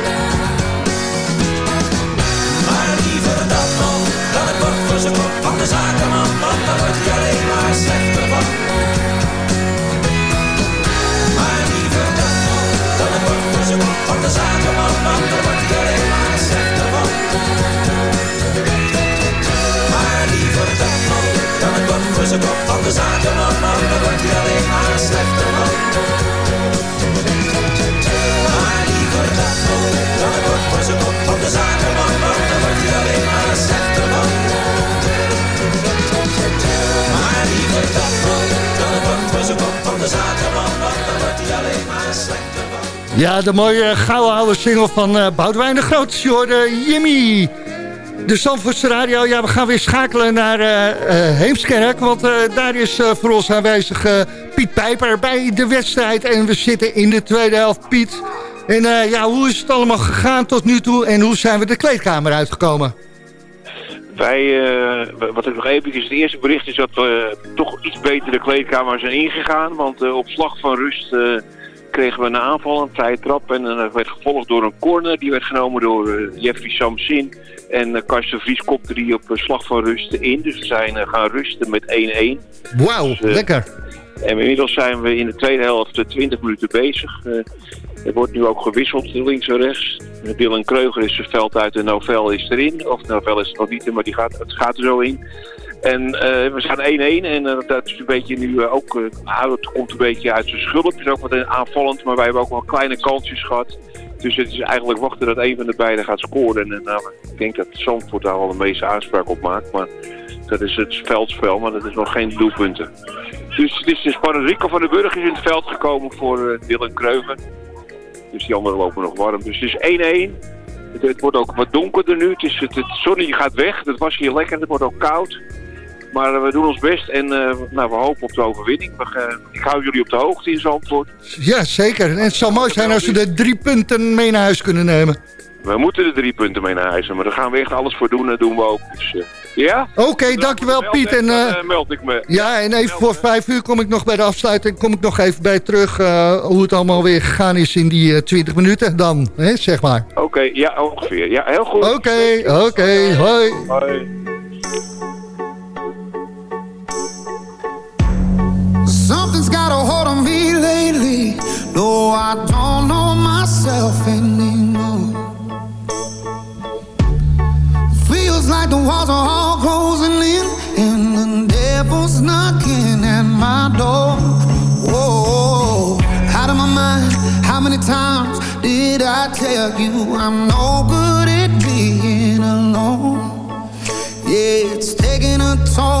Ja, de mooie gouden oude single van uh, Boudewijn de Groot, Jorde Jimmy. De Zandvoortse Radio, ja, we gaan weer schakelen naar uh, Heemskerk. Want daar is voor ons aanwezig Piet Pijper bij de wedstrijd. En we zitten in de tweede helft, Piet. En ja, hoe is het allemaal gegaan tot nu toe? En hoe zijn we de kleedkamer uitgekomen? Wij, wat ik nog is, het eerste bericht is dat we toch iets beter de kleedkamer zijn ingegaan. Want op slag van rust kregen we een aanval, een vrije trap. En dat werd gevolgd door een corner. Die werd genomen door Jeffrey Samsin. En uh, Karsten Vries kopte die op slag van rust in. Dus we zijn gaan rusten met 1-1. Wauw, dus, lekker. En inmiddels zijn we in de tweede helft 20 minuten bezig. er wordt nu ook gewisseld links en rechts. Dylan Kreuger is zijn veld uit en Novel is erin. Of Novel is het nog niet in, maar die gaat, het gaat er zo in. En we staan 1-1 en dat is een beetje nu ook, het komt een beetje uit zijn schulp. Het is ook wat aanvallend, maar wij hebben ook wel kleine kansjes gehad. Dus het is eigenlijk wachten dat een van de beiden gaat scoren. En nou, ik denk dat Zandvoort daar wel de meeste aanspraak op maakt. Maar dat is het veldspel, maar dat is nog geen doelpunten. Dus het is spannend. Rico van den Burg is in het veld gekomen voor uh, Dylan Kreugen. Dus die anderen lopen nog warm. Dus het is 1-1. Het, wordt ook wat donkerder nu. Het, is, het, zonnetje gaat weg. Het was hier lekker. Het wordt ook koud. Maar uh, we doen ons best en uh, nou, we hopen op de overwinning. We, ik hou jullie op de hoogte in Zandvoort. Ja, zeker. En het zal mooi zijn als we de drie punten mee naar huis kunnen nemen. we moeten er drie punten mee naar huis. Maar daar gaan we echt alles voor doen. Dat doen we ook. Dus, eh, ja? Oké, dankjewel Piet. En, Dan eh, eh, meld ik me. ja, en even voor vijf uur kom ik nog bij de afsluiting. Kom ik nog even bij terug eh, hoe het allemaal weer gegaan is in die eh, 20 minuten dan, hè, zeg maar. Oké, ja, ongeveer. Ja, heel goed. Oké, oké, hoi. Hoi. Something's got a hold on me lately. No, I don't know myself anymore. Feels like the walls are all closing in, and the devil's knocking at my door. Whoa, out of my mind. How many times did I tell you I'm no good at being alone? Yeah, it's taking a toll.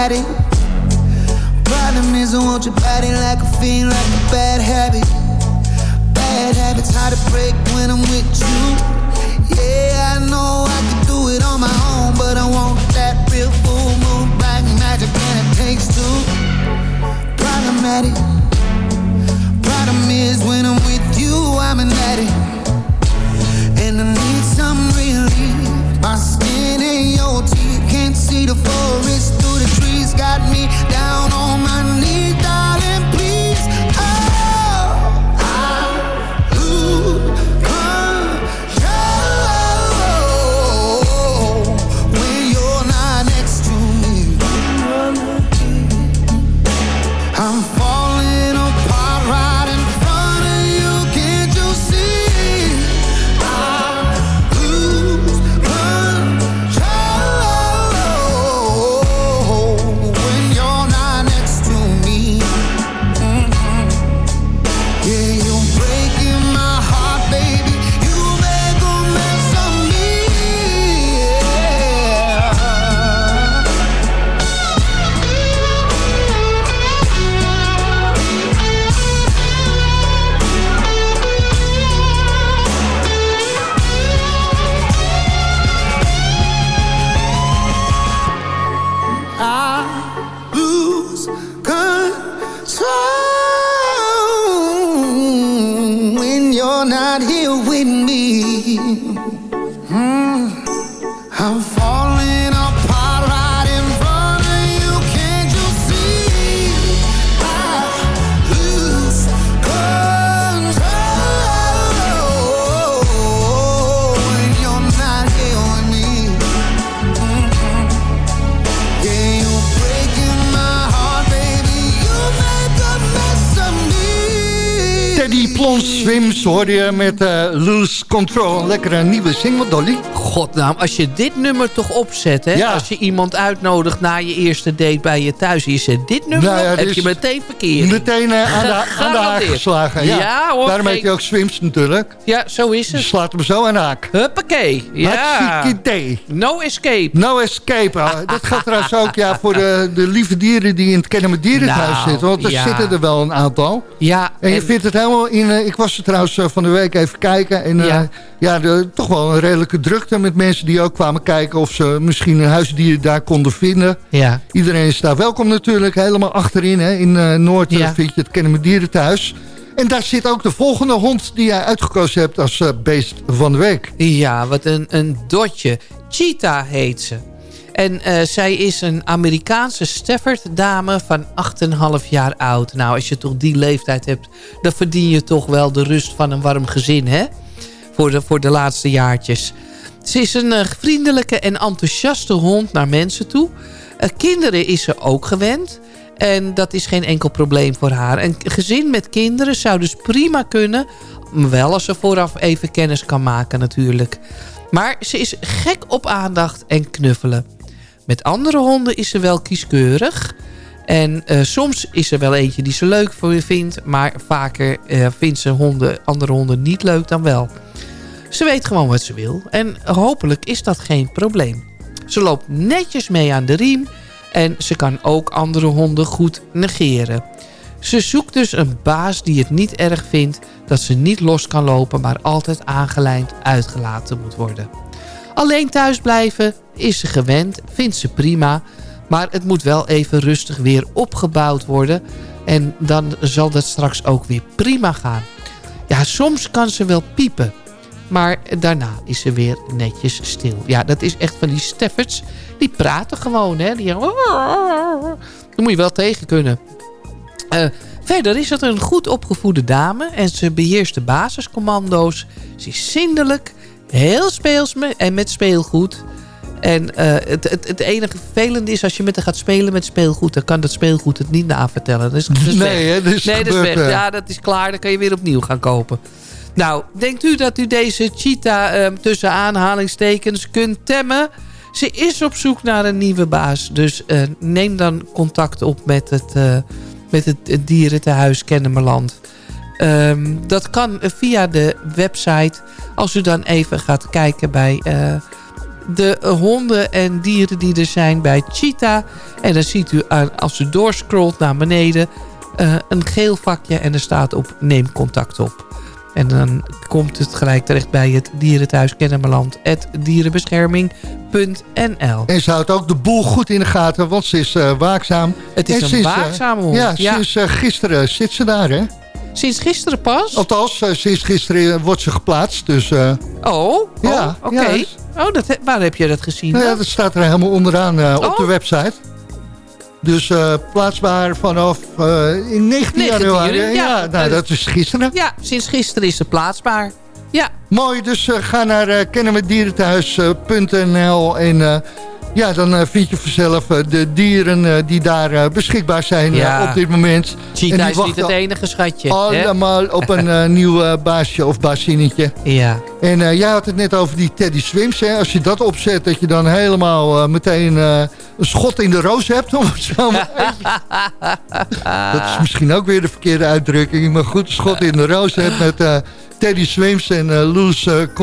Problematic. Problem is, I want your body like a fiend, like a bad habit. Bad habits hard to break when I'm with you. Yeah, I know I can do it on my own, but I want that real full moon black magic, and it takes two. Problematic. Problem is, when I'm with you, I'm an addict, and I need some relief. Got me down on my knees, Swims hoorde je met eh, Loose Control. Lekker een nieuwe single, Dolly. God, nou, als je dit nummer toch opzet, hè? Ja. Als je iemand uitnodigt na je eerste date bij je thuis... je zet dit nummer Nou ja, op, heb je meteen verkeerd. Meteen eh, aan, de, aan de haak geslagen. Ja, Ja, hoor, Daarom heet hij ook Swims natuurlijk. Ja, zo is Je het. slaat hem zo aan de haak. Huppakee. Ja. Idee. No escape. No escape. Ah, <laughs> Dat geldt trouwens ook ja, voor de, de lieve dieren die in het Kennemer Dierenhuis Nou, zitten. Want er zitten er wel een aantal. Ja, En je en- vindt het helemaal in... eh, ik was er trouwens eh, van de week even kijken. En eh, Ja. ja, de, toch wel een redelijke drukte met mensen die ook kwamen kijken... of ze misschien een huisdier daar konden vinden. ja. Iedereen is daar welkom natuurlijk. Helemaal achterin hè. in eh, Noord Ja. vind je het Kennemer Dierenthuis. En daar zit ook de volgende hond die jij uitgekozen hebt als beest van de week. Ja, wat een, een dotje. Cheetah heet ze. En eh, zij is een Amerikaanse Stafford-dame van 8,5 jaar oud. Nou, als je toch die leeftijd hebt... dan verdien je toch wel de rust van een warm gezin, hè? Voor de, voor de laatste jaartjes. Ze is een eh, vriendelijke en enthousiaste hond naar mensen toe. Eh, kinderen is ze ook gewend. En dat is geen enkel probleem voor haar. Een gezin met kinderen zou dus prima kunnen wel als ze vooraf even kennis kan maken natuurlijk. Maar ze is gek op aandacht en knuffelen. Met andere honden is ze wel kieskeurig. En eh, soms is er wel eentje die ze leuk voor je vindt. Maar vaker uh, vindt ze honden, andere honden niet leuk dan wel. Ze weet gewoon wat ze wil. En hopelijk is dat geen probleem. Ze loopt netjes mee aan de riem. En ze kan ook andere honden goed negeren. Ze zoekt dus een baas die het niet erg vindt dat ze niet los kan lopen... maar altijd aangelijnd uitgelaten moet worden. Alleen thuis blijven is ze gewend, vindt ze prima... maar het moet wel even rustig weer opgebouwd worden... en dan zal dat straks ook weer prima gaan. Ja, soms kan ze wel piepen... Maar daarna is ze weer netjes stil. Ja, dat is echt van die Steffords. Die praten gewoon, hè. Die... Daar moet je wel tegen kunnen. Uh, verder is het een goed opgevoede dame. En ze beheerst de basiscommando's. Ze is zindelijk. Heel speels me en met speelgoed. En uh, het, het, het, enige vervelende is als je met haar gaat spelen met speelgoed... dan kan dat speelgoed het niet navertellen. Is, dat is nee, hè, is, nee, dat is weg. Ja, dat is klaar. Dan kan je weer opnieuw gaan kopen. Nou, denkt u dat u deze cheetah uh, tussen aanhalingstekens kunt temmen? Ze is op zoek naar een nieuwe baas. Dus uh, neem dan contact op met het, uh, met het, het dierentehuis Kennemerland. Um, dat kan via de website. Als u dan even gaat kijken bij de honden en dieren die er zijn bij Cheetah. En dan ziet u als u doorscrollt naar beneden een geel vakje. En er staat op neem contact op. En dan komt het gelijk terecht bij het dierenthuis Kennemerland. dierenbescherming.nl En ze houdt ook de boel goed in de gaten, want ze is uh, waakzaam. Het is en een waakzame hond. Ja, ja. sinds uh, gisteren zit ze daar, hè? Sinds gisteren pas? Althans, uh, sinds gisteren wordt ze geplaatst. Dus, oh, ja, oké. Okay. Ja, oh, dat, waar heb je dat gezien? Nou ja, dat staat er helemaal onderaan oh. op de website. Dus uh, plaatsbaar vanaf uh, in 19, 19 januari. Ja, ja nou, dat is gisteren. Ja, sinds gisteren is ze plaatsbaar. Ja. Mooi, dus ga naar uh, kennenmetdierenthuis.nl en ja, dan vind je vanzelf de dieren die daar beschikbaar zijn ja. op dit moment. Cheetah is niet het enige schatje. Allemaal hè? op een <laughs> nieuw baasje of baasinnetje. Ja. En jij had het net over die Teddy Swims. Hè? Als je dat opzet, dat je dan helemaal meteen een schot in de roos hebt. <laughs> Om het zo maar <laughs> dat is misschien ook weer de verkeerde uitdrukking. Maar goed, een schot in de roos hebt met Teddy Swims en Loose uh,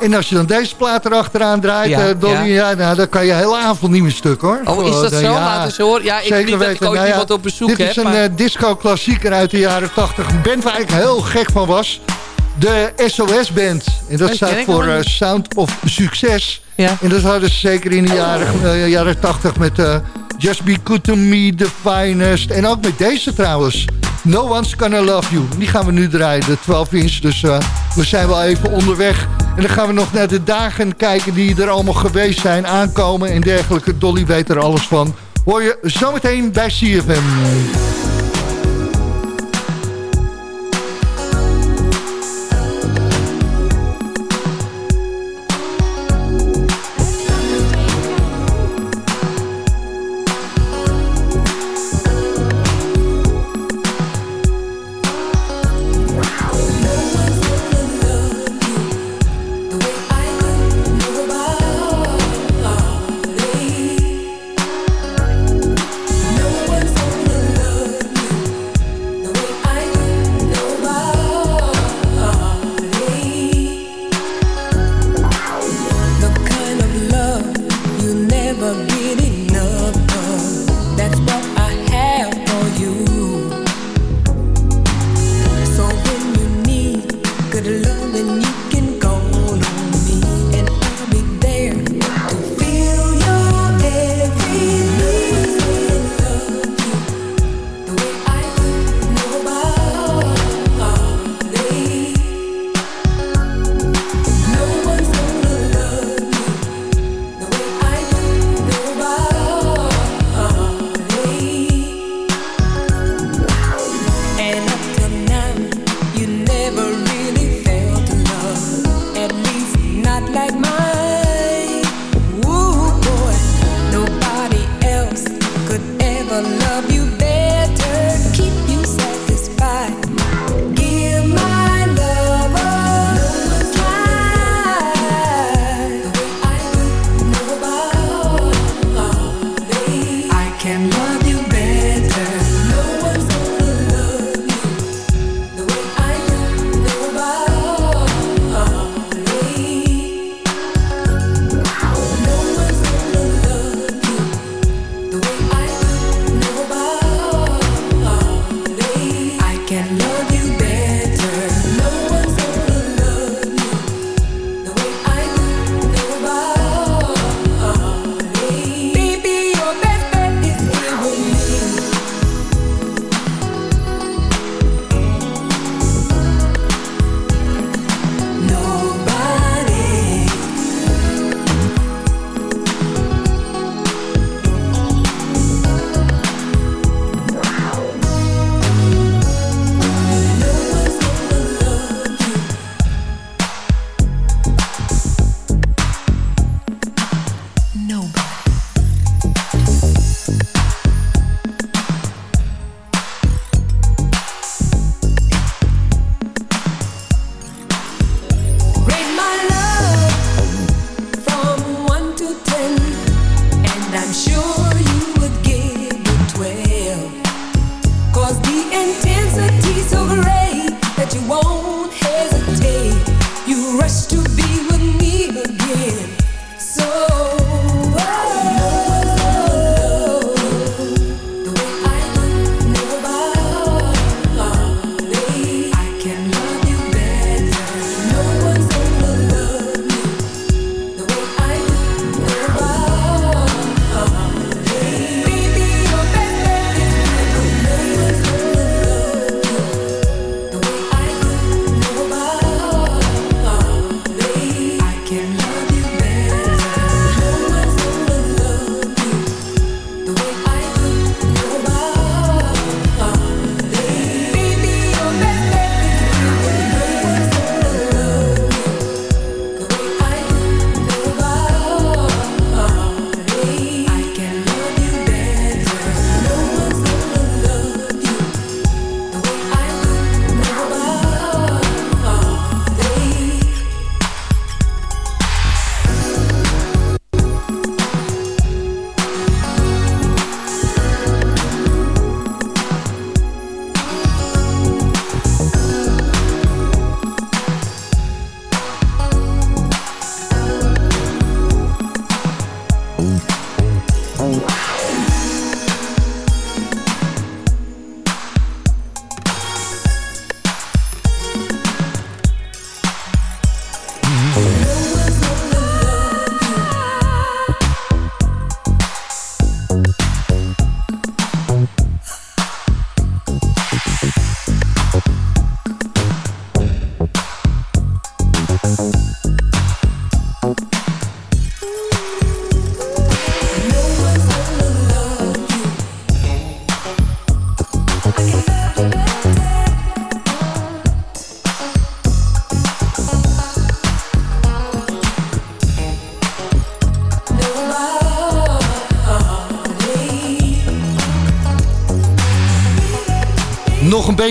En als je dan deze plaat erachteraan draait, ja, Dolly, ja. ja nou, dan kan je de hele avond niet meer stuk hoor. Oh, is dat zo? Ja, Laat eens horen. Ja, ik zeker niet dat ik ooit nou, iemand op bezoek dit heb. Dit is maar... een disco-klassieker uit de jaren 80. Een band waar ik heel gek van was. De SOS-band. En dat Dat staat voor uh. Sound of Succes. Ja. En dat hadden ze zeker in de jaren, uh, jaren 80 met uh, Just Be Good To Me, The Finest. En ook met deze trouwens. No One's Gonna Love You. Die gaan we nu draaien, de 12 inch. Dus uh, we zijn wel even onderweg. En dan gaan we nog naar de dagen kijken die er allemaal geweest zijn, aankomen en dergelijke. Dolly weet er alles van. Hoor je zometeen bij CFM.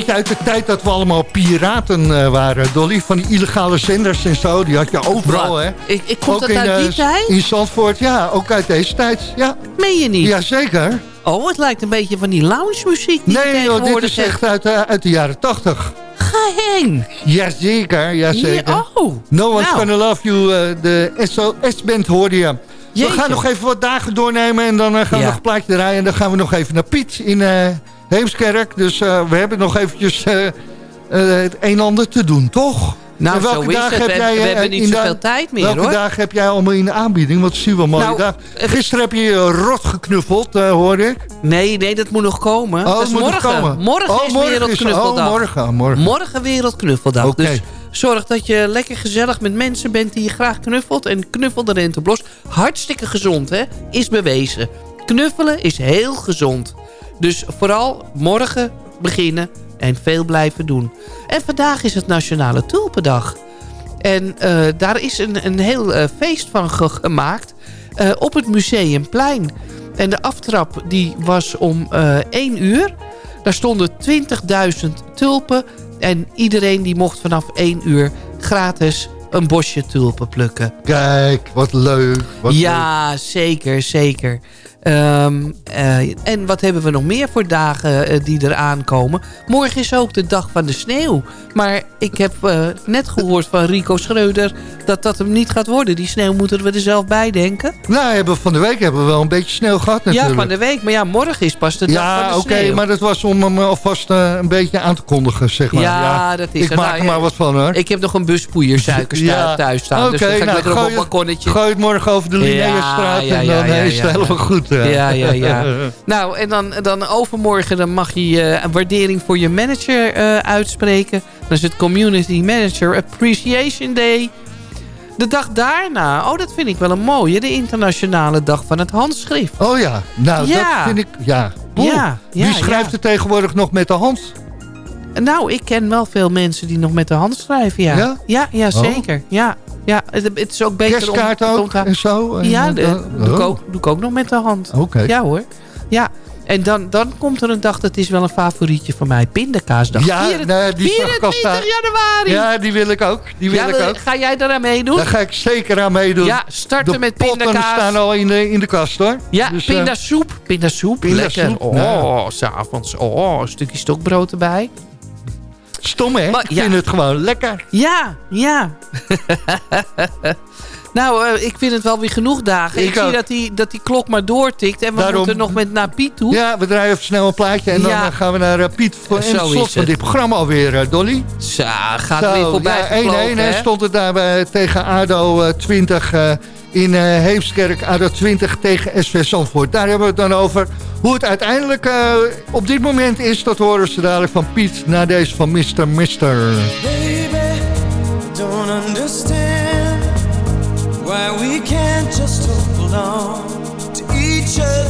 Beetje uit de tijd dat we allemaal piraten eh, waren. Dolly, van die illegale zenders en zo. Die had je overal, Wat? hè? Ik, ik kom Ook dat in, uit eh, die tijd? In Zandvoort, ja. Ook uit deze tijd, ja. Meen je niet? Jazeker. Oh, het lijkt een beetje van die lounge muziek die Nee, joh, dit is echt uit, eh, uit de jaren tachtig. Ga heen. Jazeker, jazeker. Ja, oh. No One's Nou. Gonna Love You, eh, de SOS-band hoorde je. We gaan nog even wat dagen doornemen en dan eh, gaan we nog een plaatje draaien. En dan gaan we nog even naar Piet in eh, Heemskerk. Dus eh, we hebben nog eventjes eh, eh, het een en ander te doen, toch? Nou, En welke zo is dagen het. heb We, jij, we hebben niet de- zoveel tijd meer, Welke hoor. dagen heb jij allemaal in de aanbieding? Want zie wel mooie Nou, Gisteren heb je je rot geknuffeld, hoorde ik. Nee, nee, dat moet nog komen. Oh, dat is morgen. komen. Morgen Oh, is morgen is- Wereldknuffeldag. oh, morgen, morgen. Morgen Wereldknuffeldag. Dus zorg dat je lekker gezellig met mensen bent die je graag knuffelt. En knuffel de renteblos. Hartstikke gezond, hè? Is bewezen. Knuffelen is heel gezond. Dus vooral morgen beginnen en veel blijven doen. En vandaag is het Nationale Tulpendag. En eh, daar is een, een heel eh, feest van ge- gemaakt eh, op het Museumplein. En de aftrap die was om eh 1 uur. Daar stonden 20.000 tulpen. En iedereen die mocht vanaf 1 uur gratis een bosje tulpen plukken. Kijk, wat leuk. Wat leuk. ja, zeker, zeker. Ehm, eh, en wat hebben we nog meer voor dagen eh, die eraan komen? Morgen is ook de dag van de sneeuw. Maar ik heb eh, net gehoord van Rico Schreuder dat dat hem niet gaat worden. Die sneeuw moeten we er zelf bij denken. Nou, hebben van de week hebben we wel een beetje sneeuw gehad natuurlijk. Ja, van de week. Maar ja, morgen is pas de dag Ja, van de oké, sneeuw. maar dat was om hem alvast een beetje aan te kondigen, zeg maar. Ja, dat is Ik het. maak Nou, er maar ja, wat van, hoor. Ik heb nog een buspoeier Ja. thuis staan. dus Oké, dan ga ik nou, lekker op een balkonnetje. Gooi het morgen over de Linnaeusstraat Ja, ja, en dan ja, ja, is het ja. helemaal goed. Eh. Ja, ja, ja. <laughs> nou, en dan, dan overmorgen dan mag je eh, een waardering voor je manager eh, uitspreken. Dat is het Community Manager Appreciation Day. De dag daarna, oh dat vind ik wel een mooie, de internationale dag van het handschrift. Oh ja, nou Ja. dat vind ik, ja. Ja, ja, Wie schrijft er tegenwoordig nog met de hand? Nou, ik ken wel veel mensen die nog met de hand schrijven, ja. Ja? Ja, ja, Oh. zeker. Ja, ja het, het is ook beter om Kerstkaart ook en zo? En, Ja, eh, de- dan- doe, ik oh. ook, doe ik ook nog met de hand. Oké. Ja hoor. Ja. En dan, dan komt er een dag, dat is wel een favorietje van mij. Pindakaasdag. Ja, Vier- nee, die zag ik al 24 staan. januari. Ja, die wil ik ook. Die wil Ja, ik ook. Ga jij daaraan meedoen? Daar ga ik zeker aan meedoen. Ja, starten de met pindakaas. staan al in de, in de kast hoor. Ja, Dus, eh, pindasoep. Pindasoep, pindasoep, lekker. Oh, nou. s'avonds. Oh, een stukje stokbrood erbij. Stom hè? Maar, ik vind het gewoon lekker. Ja, ja. <laughs> nou, eh, ik vind het wel weer genoeg dagen. Ik, Ik zie dat die, dat die klok maar doortikt. En we Daarom- moeten nog met naar Piet toe. Ja, we draaien even snel een plaatje en dan Ja. eh, gaan we naar eh, Piet voor Zo het slot van dit programma alweer, Dolly. Zo, gaat Zo, weer voorbij ja, gevlogen, 1-1 hè, hè? stond het daar bij, tegen ADO eh, 20 eh, in eh, Heemskerk. ADO 20 tegen SV Zandvoort. Daar hebben we het dan over. Hoe het uiteindelijk eh, op dit moment is, dat horen ze dadelijk van Piet... na deze van Mr. Mister. Baby, don't understand why we can't just to each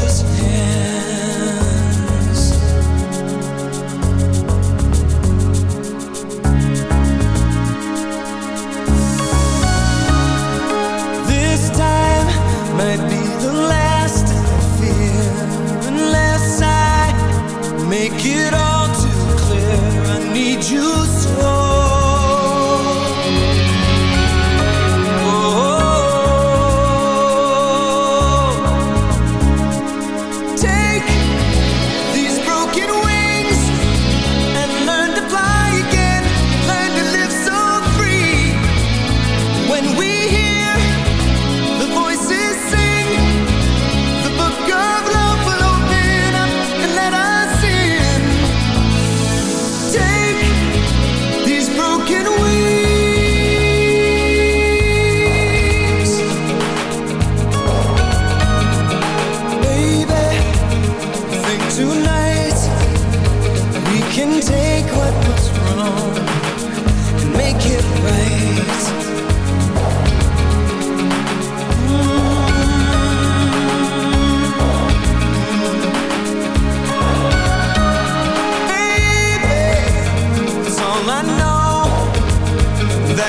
make it all too clear. I need you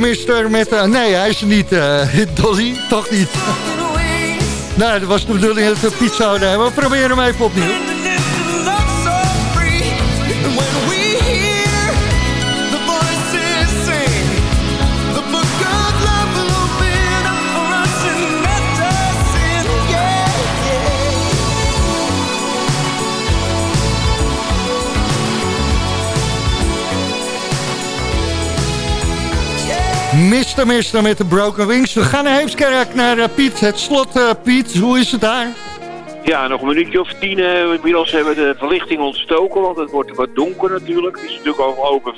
Mister Mister met... eh, nee, hij is er niet. eh, <laughs> Dolly, toch niet. nou, dat was de bedoeling dat we Piet zouden hebben. We proberen hem even opnieuw. Mister Mister met de Broken Wings. We gaan naar Heemskerk, naar eh, Piet. Het slot, eh, Piet. Hoe is het daar? Ja, nog een minuutje of tien. eh, inmiddels hebben we de verlichting ontstoken, want het wordt wat donker natuurlijk. Het is natuurlijk al open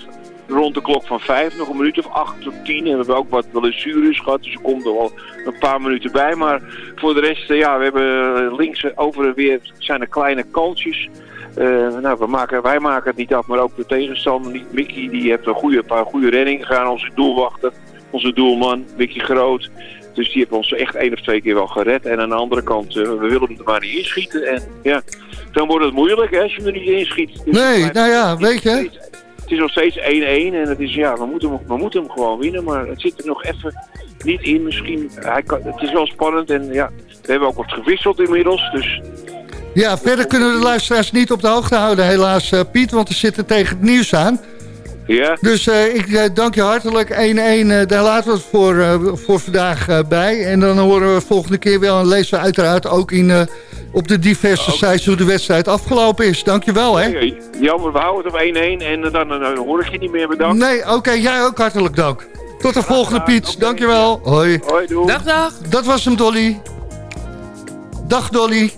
rond de klok van vijf. Nog een minuut of acht of tien. En we hebben ook wat blessures gehad, dus er komt er wel een paar minuten bij. Maar voor de rest, ja, we hebben links over en weer zijn er kleine kansjes. Nou, we maken, wij maken het niet af, maar ook de tegenstander niet. Mickey die heeft een goede, paar goede reddingen gedaan. Onze doelwachter, onze doelman, Mickey Groot. Dus die heeft ons echt één of twee keer wel gered. En aan de andere kant, eh, we willen hem er maar niet inschieten. En ja, dan wordt het moeilijk hè, als je hem er niet inschiet. Dus Nee, het nou ja, weet je. Het is nog steeds 1-1 en het is, ja, we moeten, hem, we moeten hem gewoon winnen. Maar het zit er nog even niet in misschien. Hij kan, het is wel spannend en ja, we hebben ook wat gewisseld inmiddels. Dus Ja, verder kunnen we de luisteraars niet op de hoogte houden, helaas, eh, Piet. Want we zitten tegen het nieuws aan. Ja, Dus eh, ik eh, dank je hartelijk. 1-1, eh, daar laten we het voor, eh, voor vandaag eh, bij. En dan horen we volgende keer wel en lezen we uiteraard ook in, eh, op de diverse sites hoe de wedstrijd afgelopen is. Dank je wel, hè? Oké, jammer, we houden het op 1-1 en dan, dan, hoor ik je niet meer bedankt. Nee, oké, jij ook hartelijk dank. Tot de volgende, Piet. Dank je wel. Hoi. Hoi, doei. Dag, dag. Dat was hem, Dolly. Dag, Dolly.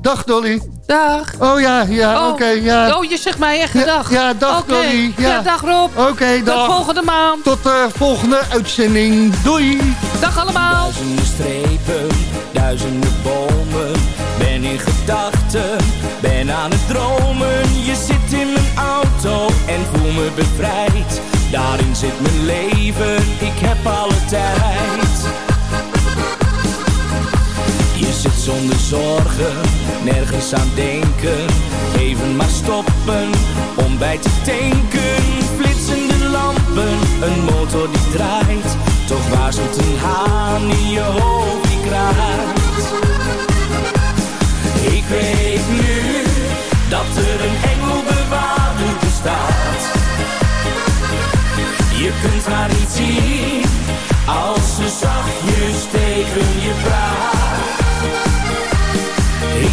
Dag, Dolly. Dag. Oh ja, ja, Oh. oké, ja. Oh, je zegt mij echt Ja, dag. ja, dag. Dolly, ja. dag Rob. Oké, Tot dag. volgende maand. Tot de volgende uitzending. Doei. Dag allemaal. Duizenden strepen, duizenden bomen. Ben in gedachten, ben aan het dromen. Je zit in mijn auto en voel me bevrijd. Daarin zit mijn leven, ik heb alle tijd. Je zit zonder zorgen, nergens aan denken. Even maar stoppen, om bij te tanken. Flitsende lampen, een motor die draait. Toch waarschuwt een haan in je hoofd die. Ik weet nu dat er een engelbewaarder bestaat. Je kunt haar niet zien als ze zachtjes tegen je praat.